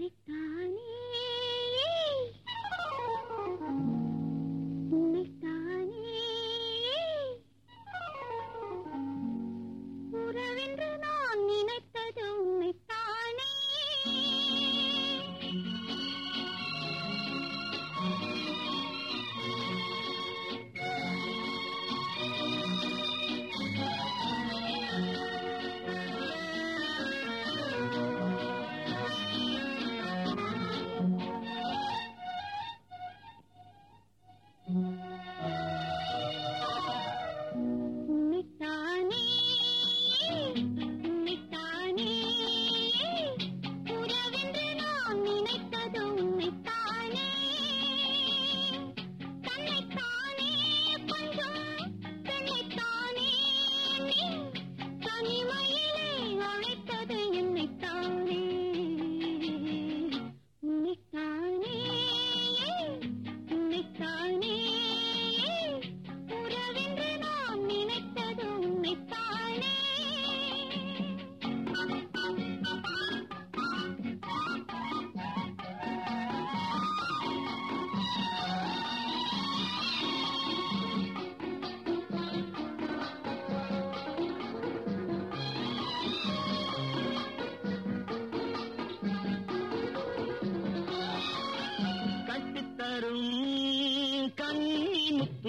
உன்னைத்தானே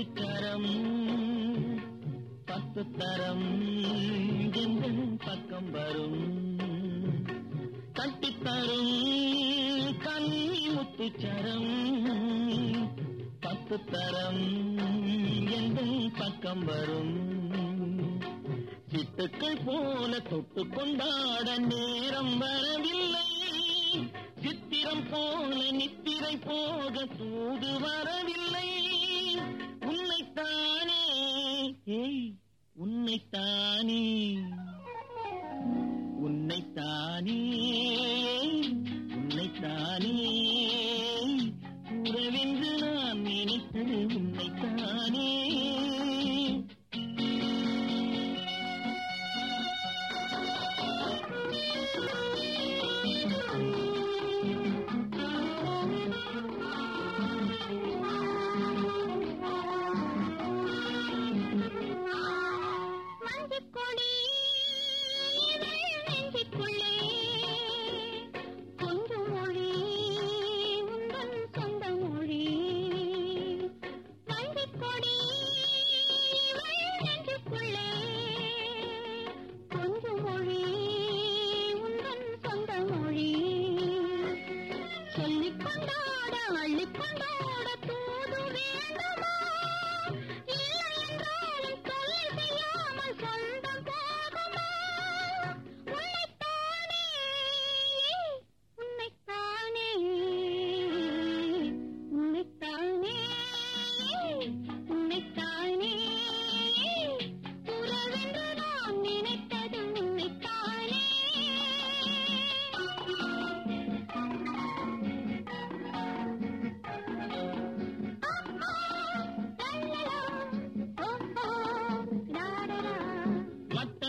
முத்துச்சரம் பத்து தரம் எங்கள் பக்கம் வரும். கட்டித்தரும் கண்ணி முத்துச்சரம் பத்து தரம் எங்கள் பக்கம் வரும். சித்துக்கள் போல தொட்டு கொண்டாட நேரம் வரவில்லை. சித்திரம் போல நித்திரை போக தூது வர உன்னைத்தானே உன்னைத்தானே. உறவென்று நான் நினைத்தது உன்னைத்தானே.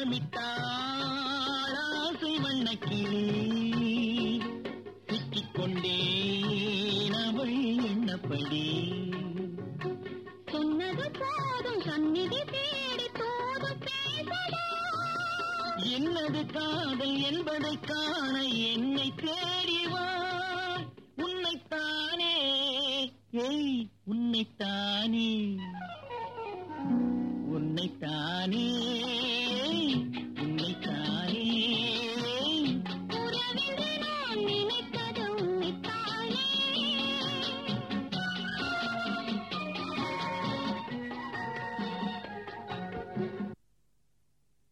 வட்டமிட்டாளாசை வண்ணக்கிளி. சிக்கிக் கொண்டேன் அவள் எண்ணப்படி சொன்னது போதும் சந்நிதி தேடி தூது என்னது காதல் என்பதை காண என்னை தேடி வா. உன்னைத்தானே ஏய் உன்னைத்தானே. உன்னைத்தானே.